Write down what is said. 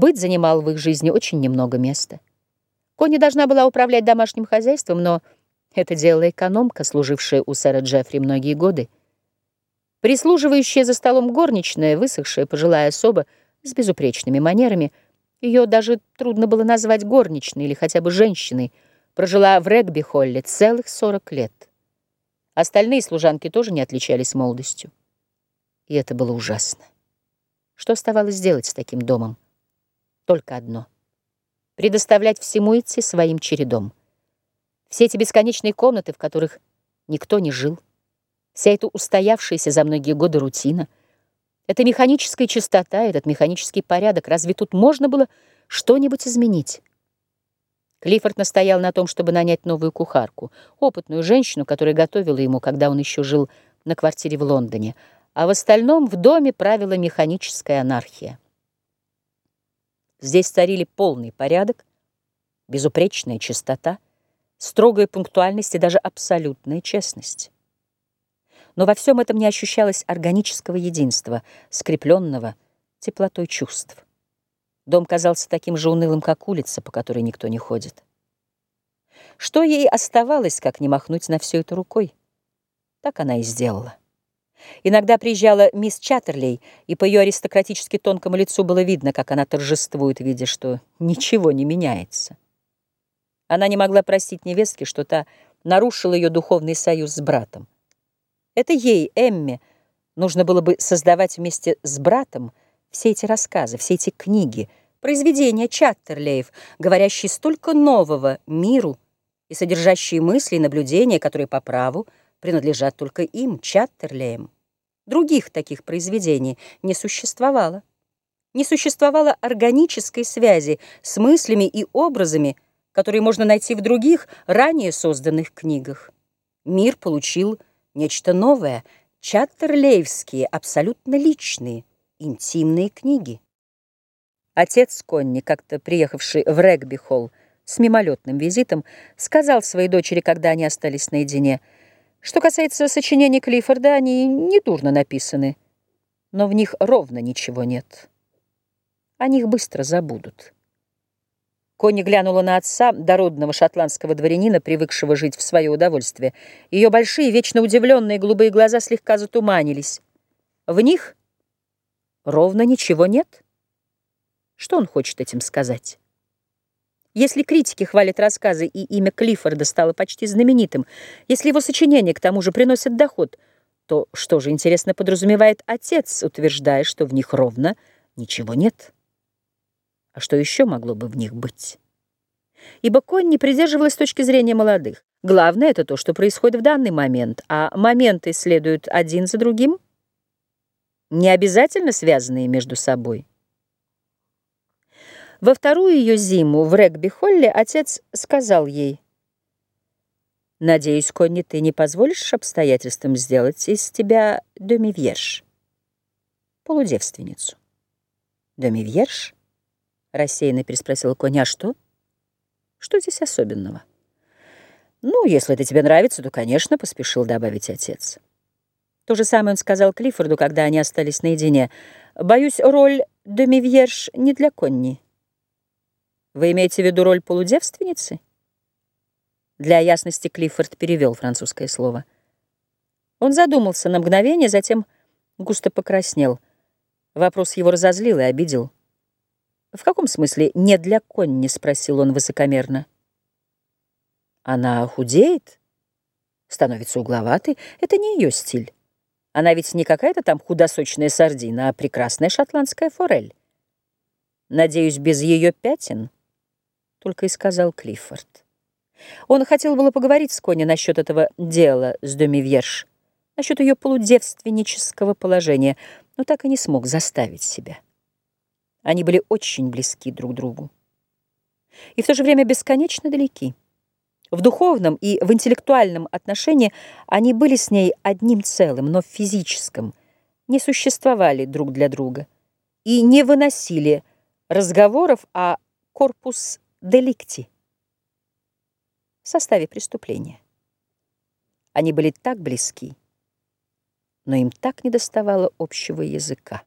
Быт занимал в их жизни очень немного места. Конни должна была управлять домашним хозяйством, но это делала экономка, служившая у сэра Джеффри многие годы. Прислуживающая за столом горничная, высохшая пожилая особа с безупречными манерами, ее даже трудно было назвать горничной или хотя бы женщиной, прожила в Регби-Холле целых 40 лет. Остальные служанки тоже не отличались молодостью. И это было ужасно. Что оставалось делать с таким домом? Только одно — предоставлять всему идти своим чередом. Все эти бесконечные комнаты, в которых никто не жил, вся эта устоявшаяся за многие годы рутина, эта механическая чистота, этот механический порядок, разве тут можно было что-нибудь изменить? Клиффорд настоял на том, чтобы нанять новую кухарку, опытную женщину, которая готовила ему, когда он еще жил на квартире в Лондоне, а в остальном в доме правила механическая анархия. Здесь царили полный порядок, безупречная чистота, строгая пунктуальность и даже абсолютная честность. Но во всем этом не ощущалось органического единства, скрепленного теплотой чувств. Дом казался таким же унылым, как улица, по которой никто не ходит. Что ей оставалось, как не махнуть на все это рукой? Так она и сделала. Иногда приезжала мисс Чаттерлей, и по ее аристократически тонкому лицу было видно, как она торжествует, видя, что ничего не меняется. Она не могла простить невестке, что та нарушила ее духовный союз с братом. Это ей, Эмме, нужно было бы создавать вместе с братом все эти рассказы, все эти книги, произведения Чаттерлеев, говорящие столько нового миру и содержащие мысли и наблюдения, которые по праву принадлежат только им, Чаттерлеям. Других таких произведений не существовало. Не существовало органической связи с мыслями и образами, которые можно найти в других, ранее созданных книгах. Мир получил нечто новое, чаттерлеевские, абсолютно личные, интимные книги. Отец Конни, как-то приехавший в Регби-холл с мимолетным визитом, сказал своей дочери, когда они остались наедине, что касается сочинений Клиффорда, они недурно написаны, но в них ровно ничего нет. О них быстро забудут. Конни глянула на отца, дородного шотландского дворянина, привыкшего жить в свое удовольствие. Ее большие, вечно удивленные голубые глаза слегка затуманились. В них ровно ничего нет. Что он хочет этим сказать? Если критики хвалят рассказы, и имя Клиффорда стало почти знаменитым, если его сочинения к тому же приносят доход, то что же, интересно, подразумевает отец, утверждая, что в них ровно ничего нет? А что еще могло бы в них быть? Ибо Конь не придерживалась точки зрения молодых. Главное — это то, что происходит в данный момент, а моменты следуют один за другим, не обязательно связанные между собой. Во вторую ее зиму в регби-холле отец сказал ей, «Надеюсь, Конни, ты не позволишь обстоятельствам сделать из тебя домивьерш, полудевственницу». «Домивьерш?» — рассеянно переспросила Конни. «А что? Что здесь особенного?» «Ну, если это тебе нравится, то, конечно», — поспешил добавить отец. То же самое он сказал Клиффорду, когда они остались наедине. «Боюсь, роль домивьерш не для Конни». Вы имеете в виду роль полудевственницы? Для ясности Клиффорд перевел французское слово. Он задумался на мгновение, затем густо покраснел. Вопрос его разозлил и обидел. «В каком смысле не для Конни?» — спросил он высокомерно. «Она худеет, становится угловатой. Это не ее стиль. Она ведь не какая-то там худосочная сардина, а прекрасная шотландская форель. Надеюсь, без ее пятен» только и сказал Клиффорд. Он хотел было поговорить с Конни насчет этого дела с Домивьерш, насчет ее полудевственнического положения, но так и не смог заставить себя. Они были очень близки друг другу. И в то же время бесконечно далеки. В духовном и в интеллектуальном отношении они были с ней одним целым, но в физическом не существовали друг для друга и не выносили разговоров о корпус деликти в составе преступления. Они были так близки, но им так недоставало общего языка.